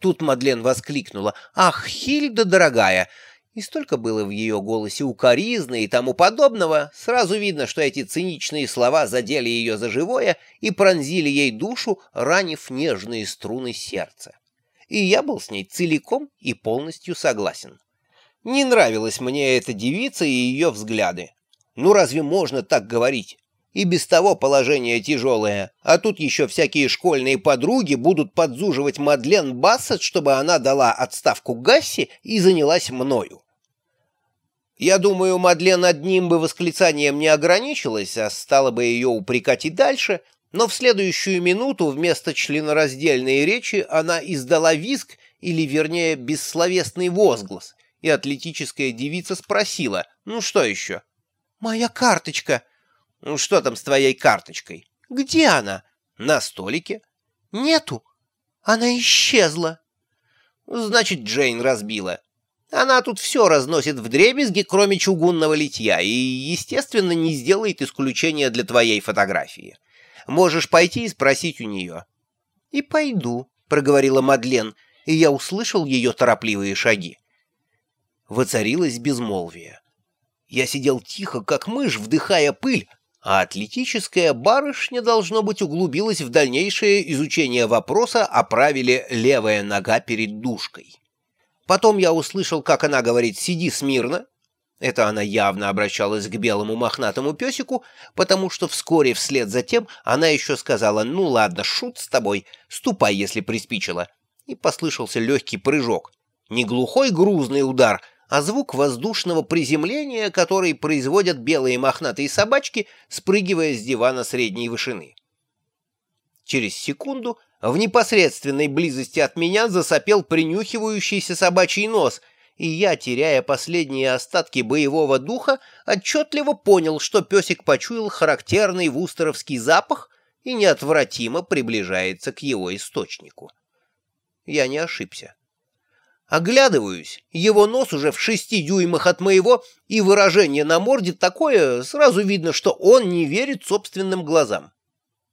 Тут Мадлен воскликнула «Ах, Хильда, дорогая!» И столько было в ее голосе укоризны и тому подобного, сразу видно, что эти циничные слова задели ее за живое и пронзили ей душу, ранив нежные струны сердца. И я был с ней целиком и полностью согласен. Не нравилась мне эта девица и ее взгляды. Ну разве можно так говорить? И без того положение тяжелое, а тут еще всякие школьные подруги будут подзуживать Мадлен Бассет, чтобы она дала отставку Гасси и занялась мною. Я думаю, Мадлен одним бы восклицанием не ограничилась, а стала бы ее упрекать и дальше, но в следующую минуту вместо членораздельной речи она издала визг, или, вернее, бессловесный возглас, и атлетическая девица спросила, ну что еще? «Моя карточка!» «Ну что там с твоей карточкой?» «Где она?» «На столике». «Нету. Она исчезла». «Значит, Джейн разбила. Она тут все разносит в дребезги, кроме чугунного литья, и, естественно, не сделает исключения для твоей фотографии. Можешь пойти и спросить у нее». «И пойду», — проговорила Мадлен, и я услышал ее торопливые шаги. Воцарилось безмолвие. Я сидел тихо, как мышь, вдыхая пыль, а атлетическая барышня, должно быть, углубилась в дальнейшее изучение вопроса о правиле «левая нога перед душкой». Потом я услышал, как она говорит «сиди смирно». Это она явно обращалась к белому мохнатому песику, потому что вскоре вслед за тем она еще сказала «ну ладно, шут с тобой, ступай, если приспичило». И послышался легкий прыжок. Не глухой грузный удар — а звук воздушного приземления, который производят белые мохнатые собачки, спрыгивая с дивана средней вышины. Через секунду в непосредственной близости от меня засопел принюхивающийся собачий нос, и я, теряя последние остатки боевого духа, отчетливо понял, что песик почуял характерный вустеровский запах и неотвратимо приближается к его источнику. Я не ошибся. Оглядываюсь, его нос уже в шести дюймах от моего, и выражение на морде такое, сразу видно, что он не верит собственным глазам.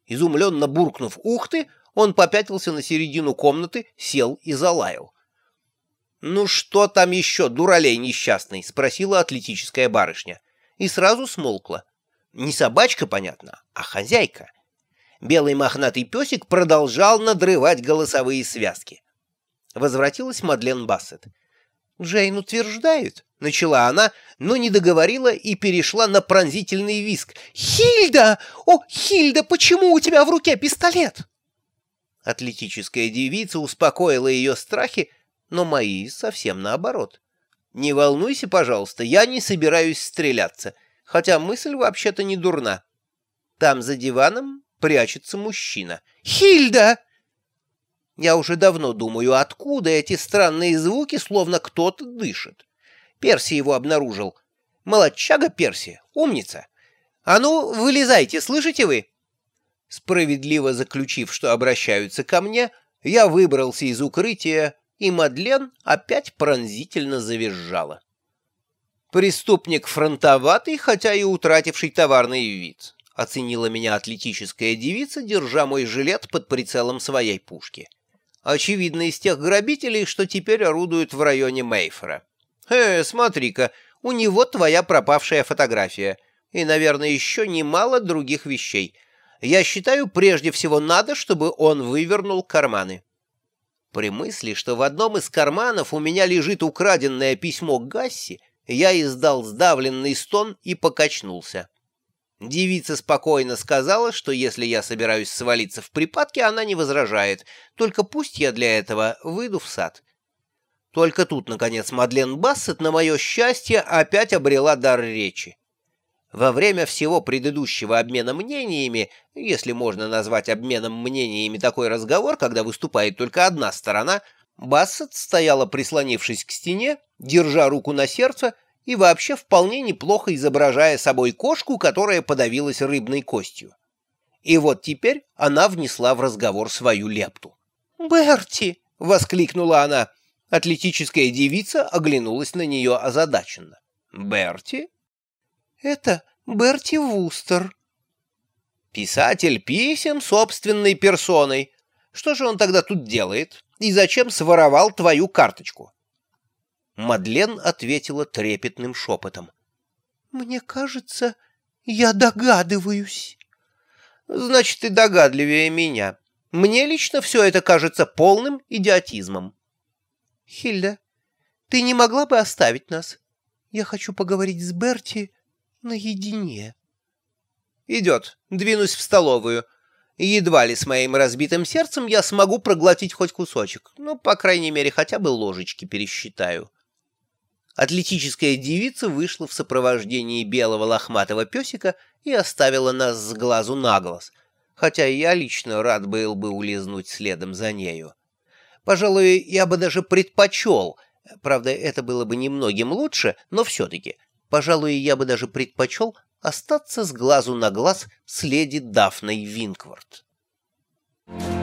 Изумленно буркнув «Ух ты!», он попятился на середину комнаты, сел и залаял. «Ну что там еще, дуралей несчастный?» — спросила атлетическая барышня. И сразу смолкла. Не собачка, понятно, а хозяйка. Белый мохнатый песик продолжал надрывать голосовые связки. Возвратилась Мадлен Бассет. «Джейн утверждает», — начала она, но не договорила и перешла на пронзительный виск. «Хильда! О, Хильда, почему у тебя в руке пистолет?» Атлетическая девица успокоила ее страхи, но мои совсем наоборот. «Не волнуйся, пожалуйста, я не собираюсь стреляться, хотя мысль вообще-то не дурна. Там за диваном прячется мужчина». «Хильда!» Я уже давно думаю, откуда эти странные звуки, словно кто-то дышит. Перси его обнаружил. Молодчага Перси, умница. А ну, вылезайте, слышите вы? Справедливо заключив, что обращаются ко мне, я выбрался из укрытия, и Мадлен опять пронзительно завизжала. Преступник фронтоватый, хотя и утративший товарный вид. Оценила меня атлетическая девица, держа мой жилет под прицелом своей пушки очевидно, из тех грабителей, что теперь орудуют в районе Мейфера. «Э, смотри-ка, у него твоя пропавшая фотография. И, наверное, еще немало других вещей. Я считаю, прежде всего надо, чтобы он вывернул карманы». При мысли, что в одном из карманов у меня лежит украденное письмо Гасси, я издал сдавленный стон и покачнулся. Девица спокойно сказала, что если я собираюсь свалиться в припадке, она не возражает, только пусть я для этого выйду в сад. Только тут, наконец, Мадлен Бассет, на мое счастье, опять обрела дар речи. Во время всего предыдущего обмена мнениями, если можно назвать обменом мнениями такой разговор, когда выступает только одна сторона, Бассет стояла, прислонившись к стене, держа руку на сердце, и вообще вполне неплохо изображая собой кошку, которая подавилась рыбной костью. И вот теперь она внесла в разговор свою лепту. «Берти!» — воскликнула она. Атлетическая девица оглянулась на нее озадаченно. «Берти?» «Это Берти Вустер». «Писатель писем собственной персоной. Что же он тогда тут делает? и зачем своровал твою карточку?» Мадлен ответила трепетным шепотом. «Мне кажется, я догадываюсь». «Значит, ты догадливее меня. Мне лично все это кажется полным идиотизмом». «Хильда, ты не могла бы оставить нас? Я хочу поговорить с Берти наедине». «Идет. Двинусь в столовую. Едва ли с моим разбитым сердцем я смогу проглотить хоть кусочек. Ну, по крайней мере, хотя бы ложечки пересчитаю». Атлетическая девица вышла в сопровождении белого лохматого песика и оставила нас с глазу на глаз, хотя я лично рад был бы улизнуть следом за нею. Пожалуй, я бы даже предпочел, правда, это было бы немногим лучше, но все-таки, пожалуй, я бы даже предпочел остаться с глазу на глаз с леди Дафной Винквард. Thank.